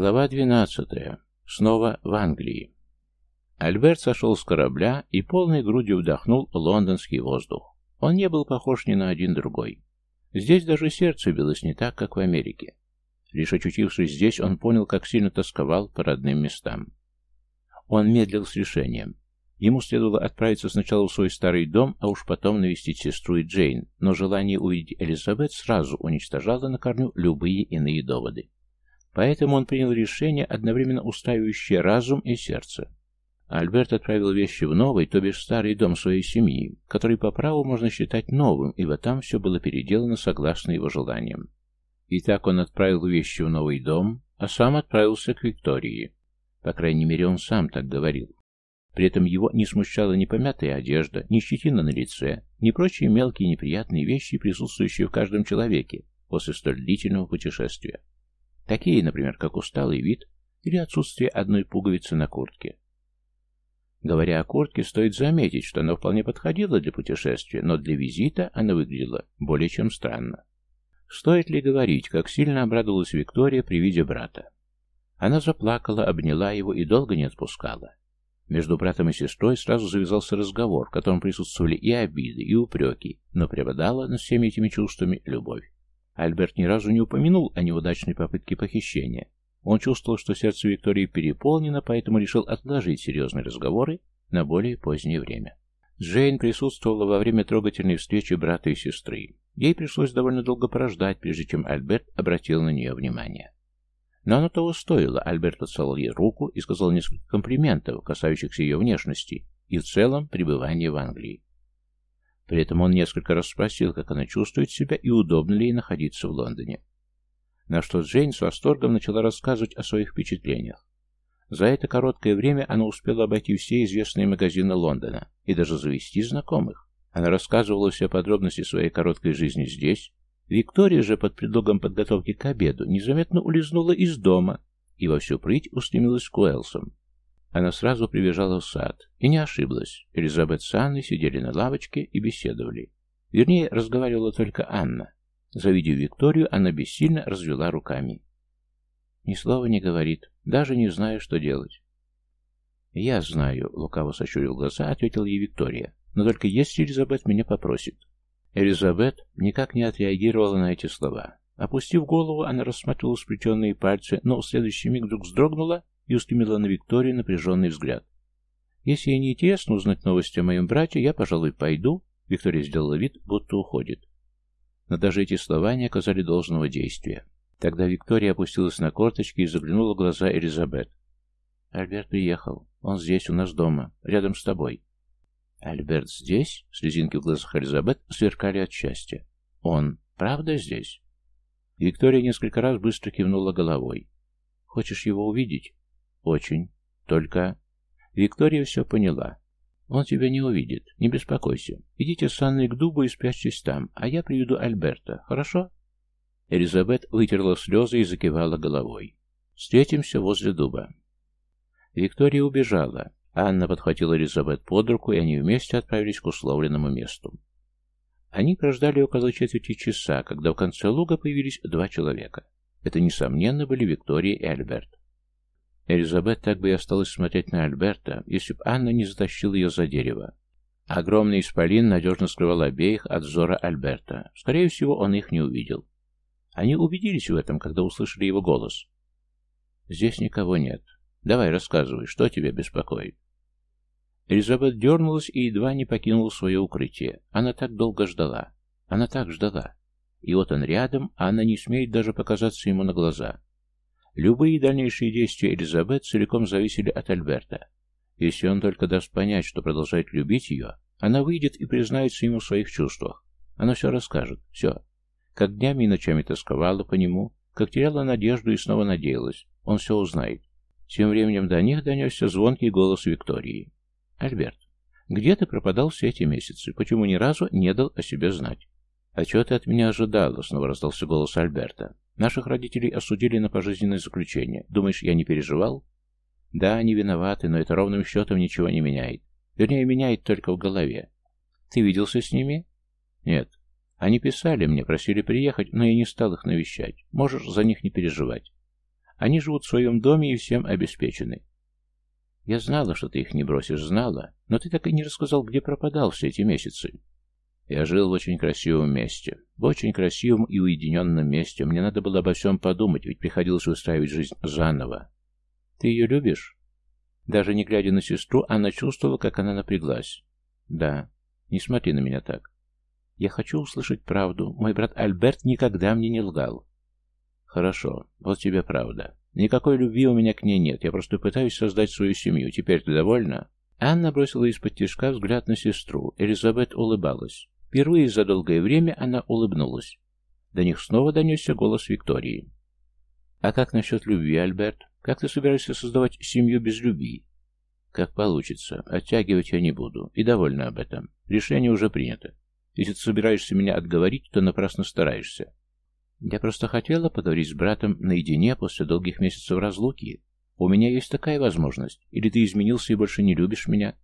Глава 12. Снова в Англии. Альберт сошел с корабля и полной грудью вдохнул лондонский воздух. Он не был похож ни на один другой. Здесь даже сердце билось не так, как в Америке. Лишь очутившись здесь, он понял, как сильно тосковал по родным местам. Он медлил с решением. Ему следовало отправиться сначала в свой старый дом, а уж потом навестить сестру и Джейн, но желание увидеть Элизабет сразу уничтожало на корню любые иные доводы. Поэтому он принял решение, одновременно устраивающее разум и сердце. Альберт отправил вещи в новый, то бишь старый дом своей семьи, который по праву можно считать новым, ибо там все было переделано согласно его желаниям. И так он отправил вещи в новый дом, а сам отправился к Виктории. По крайней мере, он сам так говорил. При этом его не смущала ни помятая одежда, ни щетина на лице, ни прочие мелкие неприятные вещи, присутствующие в каждом человеке после столь длительного путешествия. Такие, например, как усталый вид или отсутствие одной пуговицы на куртке. Говоря о куртке, стоит заметить, что она вполне подходила для путешествия, но для визита она выглядела более чем странно. Стоит ли говорить, как сильно обрадовалась Виктория при виде брата? Она заплакала, обняла его и долго не отпускала. Между братом и сестрой сразу завязался разговор, в котором присутствовали и обиды, и упреки, но преобладала над всеми этими чувствами любовь. Альберт ни разу не упомянул о неудачной попытке похищения. Он чувствовал, что сердце Виктории переполнено, поэтому решил отложить серьезные разговоры на более позднее время. Джейн присутствовала во время трогательной встречи брата и сестры. Ей пришлось довольно долго порождать, прежде чем Альберт обратил на нее внимание. Но оно того стоило. Альберт поцеловал ей руку и сказал несколько комплиментов, касающихся ее внешности и в целом пребывания в Англии. При этом он несколько раз спросил, как она чувствует себя и удобно ли ей находиться в Лондоне. На что Джейн с восторгом начала рассказывать о своих впечатлениях. За это короткое время она успела обойти все известные магазины Лондона и даже завести знакомых. Она рассказывала все подробности своей короткой жизни здесь. Виктория же под предлогом подготовки к обеду незаметно улизнула из дома и во всю прыть устремилась к Уэлсам, она сразу прибежала в сад. И не ошиблась. Элизабет с Анной сидели на лавочке и беседовали. Вернее, разговаривала только Анна. Завидев Викторию, она бессильно развела руками. Ни слова не говорит, даже не знаю, что делать. «Я знаю», — лукаво сощурил глаза, ответила ей Виктория. «Но только если Элизабет меня попросит». Элизабет никак не отреагировала на эти слова. Опустив голову, она рассматривала сплетенные пальцы, но в следующий миг вдруг вздрогнула и устремила на Викторию напряженный взгляд. «Если ей не интересно узнать новости о моем брате, я, пожалуй, пойду». Виктория сделала вид, будто уходит. Но даже эти слова не оказали должного действия. Тогда Виктория опустилась на корточки и заглянула в глаза Элизабет. «Альберт приехал. Он здесь, у нас дома, рядом с тобой». «Альберт здесь?» Слезинки в глазах Элизабет сверкали от счастья. «Он правда здесь?» Виктория несколько раз быстро кивнула головой. «Хочешь его увидеть?» «Очень. Только...» Виктория все поняла. «Он тебя не увидит. Не беспокойся. Идите с Анной к дубу и спрячьтесь там, а я приведу Альберта. Хорошо?» Элизабет вытерла слезы и закивала головой. «Встретимся возле дуба». Виктория убежала. Анна подхватила Элизабет под руку, и они вместе отправились к условленному месту. Они прождали около четверти часа, когда в конце луга появились два человека. Это, несомненно, были Виктория и Альберт. Элизабет так бы и осталась смотреть на Альберта, если бы Анна не затащила ее за дерево. Огромный исполин надежно скрывал обеих от взора Альберта. Скорее всего, он их не увидел. Они убедились в этом, когда услышали его голос. «Здесь никого нет. Давай, рассказывай, что тебя беспокоит?» Элизабет дернулась и едва не покинула свое укрытие. Она так долго ждала. Она так ждала. И вот он рядом, а она не смеет даже показаться ему на глаза. Любые дальнейшие действия Элизабет целиком зависели от Альберта. Если он только даст понять, что продолжает любить ее, она выйдет и признается ему в своих чувствах. Она все расскажет, все. Как днями и ночами тосковала по нему, как теряла надежду и снова надеялась. Он все узнает. Тем временем до них донесся звонкий голос Виктории. «Альберт, где ты пропадал все эти месяцы? Почему ни разу не дал о себе знать?» «А чего ты от меня ожидала?» — снова раздался голос Альберта. Наших родителей осудили на пожизненное заключение. Думаешь, я не переживал? Да, они виноваты, но это ровным счетом ничего не меняет. Вернее, меняет только в голове. Ты виделся с ними? Нет. Они писали мне, просили приехать, но я не стал их навещать. Можешь за них не переживать. Они живут в своем доме и всем обеспечены. Я знала, что ты их не бросишь, знала, но ты так и не рассказал, где пропадал все эти месяцы. Я жил в очень красивом месте. В очень красивом и уединенном месте. Мне надо было обо всем подумать, ведь приходилось устраивать жизнь заново. Ты ее любишь? Даже не глядя на сестру, она чувствовала, как она напряглась. Да. Не смотри на меня так. Я хочу услышать правду. Мой брат Альберт никогда мне не лгал. Хорошо. Вот тебе правда. Никакой любви у меня к ней нет. Я просто пытаюсь создать свою семью. Теперь ты довольна? Анна бросила из-под тишка взгляд на сестру. Элизабет улыбалась. Впервые за долгое время она улыбнулась. До них снова донесся голос Виктории. «А как насчет любви, Альберт? Как ты собираешься создавать семью без любви?» «Как получится. Оттягивать я не буду. И довольна об этом. Решение уже принято. Если ты собираешься меня отговорить, то напрасно стараешься. Я просто хотела поговорить с братом наедине после долгих месяцев разлуки. У меня есть такая возможность. Или ты изменился и больше не любишь меня?»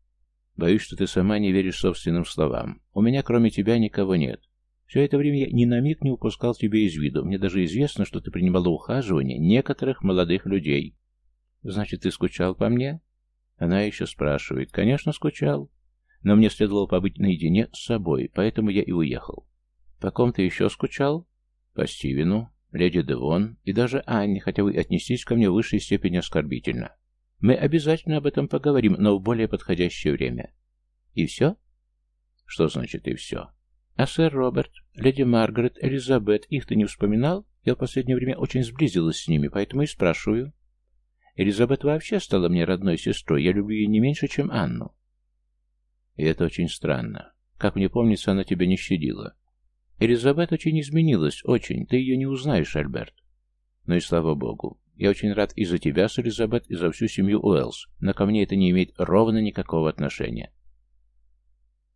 Боюсь, что ты сама не веришь собственным словам. У меня кроме тебя никого нет. Все это время я ни на миг не упускал тебя из виду. Мне даже известно, что ты принимала ухаживание некоторых молодых людей. Значит, ты скучал по мне? Она еще спрашивает. Конечно, скучал. Но мне следовало побыть наедине с собой, поэтому я и уехал. По ком ты еще скучал? По Стивену, леди Девон и даже Анне, хотя вы отнеслись ко мне в высшей степени оскорбительно. Мы обязательно об этом поговорим, но в более подходящее время. И все? Что значит и все? А сэр Роберт, леди Маргарет, Элизабет, их ты не вспоминал? Я в последнее время очень сблизилась с ними, поэтому и спрашиваю. Элизабет вообще стала мне родной сестрой, я люблю ее не меньше, чем Анну. И это очень странно. Как мне помнится, она тебя не щадила. Элизабет очень изменилась, очень. Ты ее не узнаешь, Альберт. Но и слава богу. Я очень рад и за тебя, с Элизабет, и за всю семью Уэллс, но ко мне это не имеет ровно никакого отношения.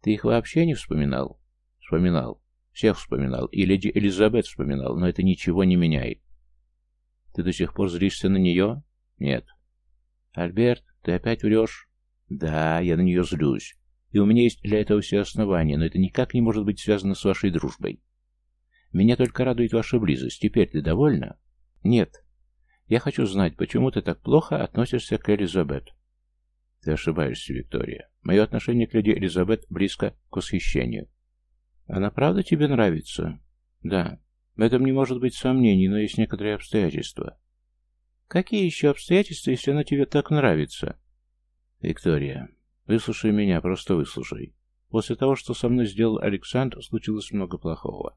Ты их вообще не вспоминал? Вспоминал. Всех вспоминал. И леди Элизабет вспоминал, но это ничего не меняет. Ты до сих пор злишься на нее? Нет. Альберт, ты опять врешь? Да, я на нее злюсь. И у меня есть для этого все основания, но это никак не может быть связано с вашей дружбой. Меня только радует ваша близость. Теперь ты довольна? Нет. Я хочу знать, почему ты так плохо относишься к Элизабет. Ты ошибаешься, Виктория. Мое отношение к леди Элизабет близко к восхищению. Она правда тебе нравится? Да. В этом не может быть сомнений, но есть некоторые обстоятельства. Какие еще обстоятельства, если она тебе так нравится? Виктория, выслушай меня, просто выслушай. После того, что со мной сделал Александр, случилось много плохого.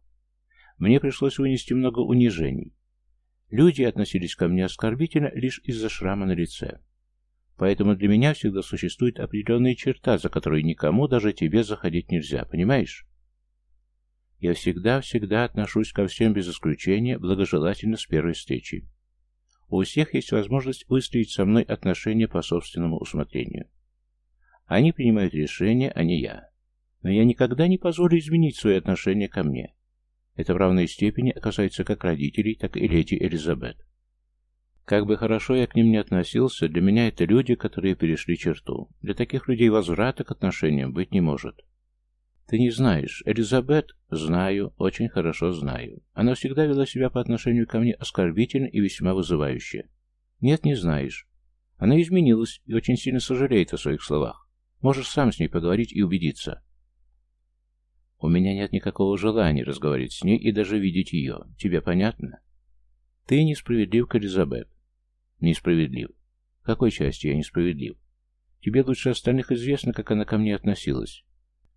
Мне пришлось вынести много унижений. Люди относились ко мне оскорбительно лишь из-за шрама на лице. Поэтому для меня всегда существует определенная черта, за которой никому, даже тебе, заходить нельзя, понимаешь? Я всегда-всегда отношусь ко всем без исключения благожелательно с первой встречи. У всех есть возможность выстроить со мной отношения по собственному усмотрению. Они принимают решения, а не я. Но я никогда не позволю изменить свои отношения ко мне. Это в равной степени касается как родителей, так и леди Элизабет. Как бы хорошо я к ним не относился, для меня это люди, которые перешли черту. Для таких людей возврата к отношениям быть не может. Ты не знаешь. Элизабет? Знаю, очень хорошо знаю. Она всегда вела себя по отношению ко мне оскорбительно и весьма вызывающе. Нет, не знаешь. Она изменилась и очень сильно сожалеет о своих словах. Можешь сам с ней поговорить и убедиться. У меня нет никакого желания разговаривать с ней и даже видеть ее. Тебе понятно? Ты несправедлив к Элизабет. Несправедлив. В какой части я несправедлив? Тебе лучше остальных известно, как она ко мне относилась.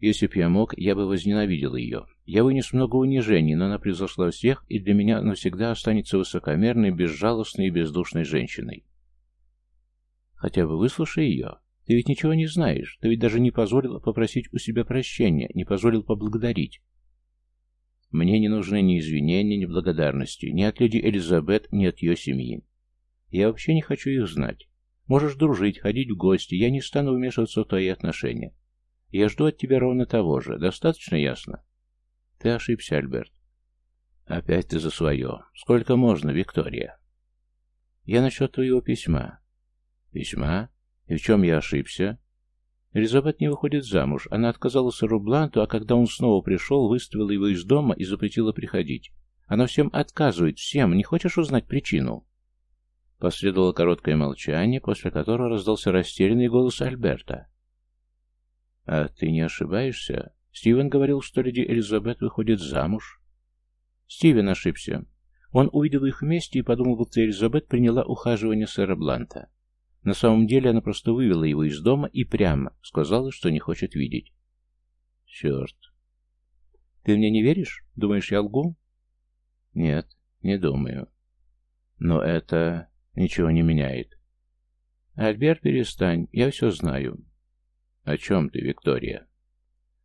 Если б я мог, я бы возненавидел ее. Я вынес много унижений, но она превзошла всех, и для меня навсегда останется высокомерной, безжалостной и бездушной женщиной. Хотя бы выслушай ее. Ты ведь ничего не знаешь. Ты ведь даже не позволил попросить у себя прощения, не позволил поблагодарить. Мне не нужны ни извинения, ни благодарности, ни от леди Элизабет, ни от ее семьи. Я вообще не хочу их знать. Можешь дружить, ходить в гости, я не стану вмешиваться в твои отношения. Я жду от тебя ровно того же. Достаточно ясно? Ты ошибся, Альберт. Опять ты за свое. Сколько можно, Виктория? Я насчет твоего письма. Письма? И в чем я ошибся? Элизабет не выходит замуж. Она отказалась Рубланту, а когда он снова пришел, выставила его из дома и запретила приходить. Она всем отказывает, всем. Не хочешь узнать причину? Последовало короткое молчание, после которого раздался растерянный голос Альберта. «А ты не ошибаешься? Стивен говорил, что леди Элизабет выходит замуж». Стивен ошибся. Он увидел их вместе и подумал, будто Элизабет приняла ухаживание сэра Бланта. На самом деле она просто вывела его из дома и прямо сказала, что не хочет видеть. Черт. Ты мне не веришь? Думаешь, я лгу? Нет, не думаю. Но это ничего не меняет. Альберт, перестань, я все знаю. О чем ты, Виктория?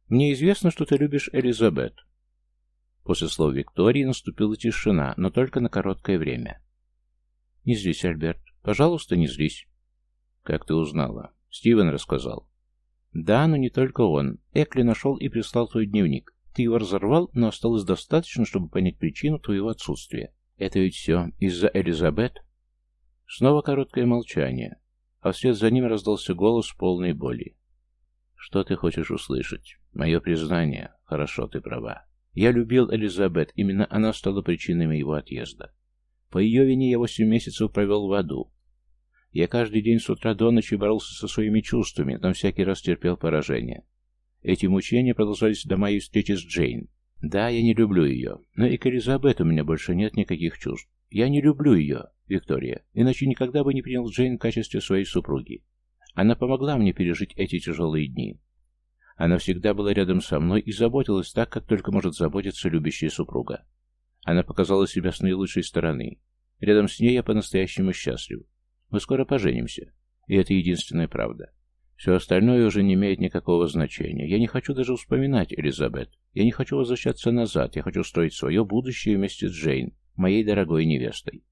Мне известно, что ты любишь Элизабет. После слов Виктории наступила тишина, но только на короткое время. Не злись, Альберт. Пожалуйста, не злись. Как ты узнала? Стивен рассказал. Да, но не только он. Экли нашел и прислал твой дневник. Ты его разорвал, но осталось достаточно, чтобы понять причину твоего отсутствия. Это ведь все из-за Элизабет? Снова короткое молчание, а вслед за ним раздался голос полной боли. Что ты хочешь услышать? Мое признание. Хорошо, ты права. Я любил Элизабет, именно она стала причиной моего отъезда. По ее вине я восемь месяцев провел в аду, я каждый день с утра до ночи боролся со своими чувствами, но всякий раз терпел поражение. Эти мучения продолжались до моей встречи с Джейн. Да, я не люблю ее, но и к Элизабет у меня больше нет никаких чувств. Я не люблю ее, Виктория, иначе никогда бы не принял Джейн в качестве своей супруги. Она помогла мне пережить эти тяжелые дни. Она всегда была рядом со мной и заботилась так, как только может заботиться любящая супруга. Она показала себя с наилучшей стороны. Рядом с ней я по-настоящему счастлив. Мы скоро поженимся. И это единственная правда. Все остальное уже не имеет никакого значения. Я не хочу даже вспоминать Элизабет. Я не хочу возвращаться назад. Я хочу строить свое будущее вместе с Джейн, моей дорогой невестой.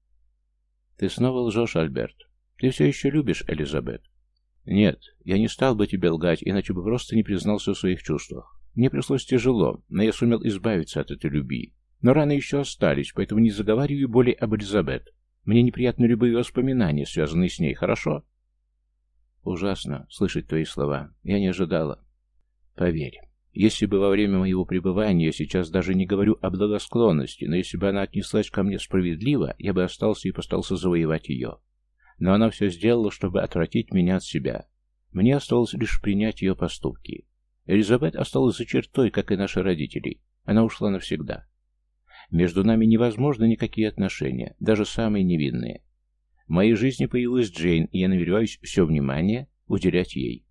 Ты снова лжешь, Альберт. Ты все еще любишь Элизабет. Нет, я не стал бы тебе лгать, иначе бы просто не признался в своих чувствах. Мне пришлось тяжело, но я сумел избавиться от этой любви. Но раны еще остались, поэтому не заговариваю более об Элизабет. Мне неприятны любые воспоминания, связанные с ней, хорошо? Ужасно слышать твои слова. Я не ожидала. Поверь, если бы во время моего пребывания, я сейчас даже не говорю о благосклонности, но если бы она отнеслась ко мне справедливо, я бы остался и постарался завоевать ее. Но она все сделала, чтобы отвратить меня от себя. Мне осталось лишь принять ее поступки. Элизабет осталась за чертой, как и наши родители. Она ушла навсегда. Между нами невозможны никакие отношения, даже самые невинные. В моей жизни появилась Джейн, и я намереваюсь все внимание уделять ей.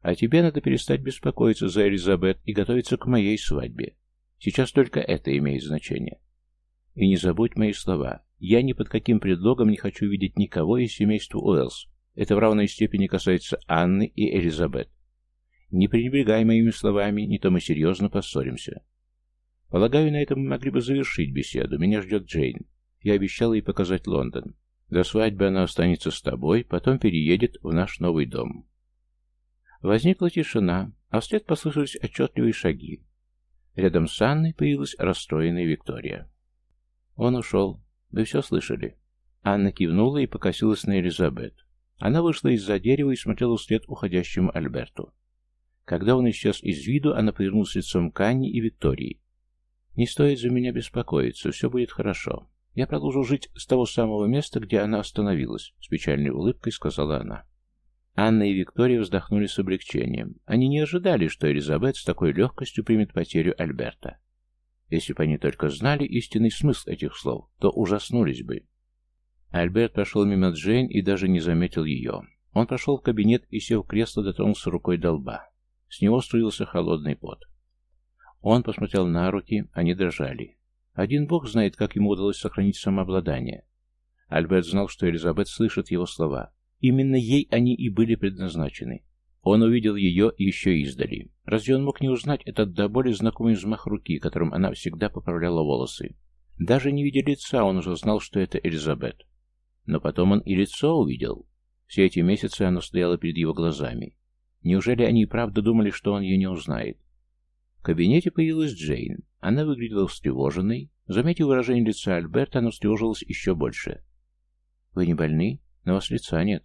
А тебе надо перестать беспокоиться за Элизабет и готовиться к моей свадьбе. Сейчас только это имеет значение. И не забудь мои слова. Я ни под каким предлогом не хочу видеть никого из семейства Уэллс. Это в равной степени касается Анны и Элизабет. Не пренебрегай моими словами, не то мы серьезно поссоримся. Полагаю, на этом мы могли бы завершить беседу. Меня ждет Джейн. Я обещал ей показать Лондон. До свадьбы она останется с тобой, потом переедет в наш новый дом. Возникла тишина, а вслед послышались отчетливые шаги. Рядом с Анной появилась расстроенная Виктория. Он ушел. Вы все слышали? Анна кивнула и покосилась на Элизабет. Она вышла из-за дерева и смотрела вслед уходящему Альберту. Когда он исчез из виду, она повернулась лицом к Анне и Виктории. Не стоит за меня беспокоиться, все будет хорошо. Я продолжу жить с того самого места, где она остановилась, с печальной улыбкой сказала она. Анна и Виктория вздохнули с облегчением. Они не ожидали, что Элизабет с такой легкостью примет потерю Альберта. Если бы они только знали истинный смысл этих слов, то ужаснулись бы. Альберт прошел мимо Джейн и даже не заметил ее. Он прошел в кабинет и, сев в кресло, дотронулся рукой до лба. С него струился холодный пот. Он посмотрел на руки, они дрожали. Один бог знает, как ему удалось сохранить самообладание. Альберт знал, что Элизабет слышит его слова. Именно ей они и были предназначены. Он увидел ее еще издали. Разве он мог не узнать этот до боли знакомый взмах руки, которым она всегда поправляла волосы? Даже не видя лица, он уже знал, что это Элизабет. Но потом он и лицо увидел. Все эти месяцы оно стояло перед его глазами. Неужели они и правда думали, что он ее не узнает? В кабинете появилась Джейн. Она выглядела встревоженной. Заметив выражение лица Альберта, она встревожилась еще больше. «Вы не больны? На вас лица нет».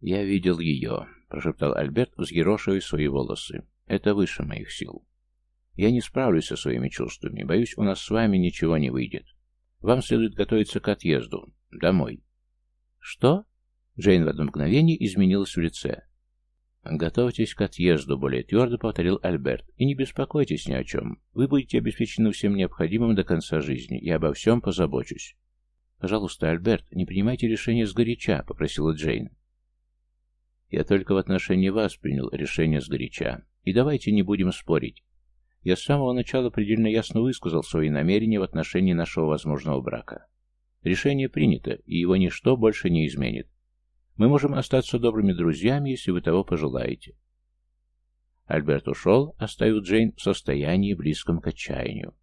«Я видел ее», — прошептал Альберт, взъерошивая свои волосы. «Это выше моих сил. Я не справлюсь со своими чувствами. Боюсь, у нас с вами ничего не выйдет. Вам следует готовиться к отъезду. Домой». «Что?» Джейн в одно мгновение изменилась в лице. «Готовьтесь к отъезду», — более твердо повторил Альберт. «И не беспокойтесь ни о чем. Вы будете обеспечены всем необходимым до конца жизни. Я обо всем позабочусь». «Пожалуйста, Альберт, не принимайте решение сгоряча», — попросила Джейн. «Я только в отношении вас принял решение сгоряча. И давайте не будем спорить. Я с самого начала предельно ясно высказал свои намерения в отношении нашего возможного брака. Решение принято, и его ничто больше не изменит. Мы можем остаться добрыми друзьями, если вы того пожелаете. Альберт ушел, оставив Джейн в состоянии близком к отчаянию.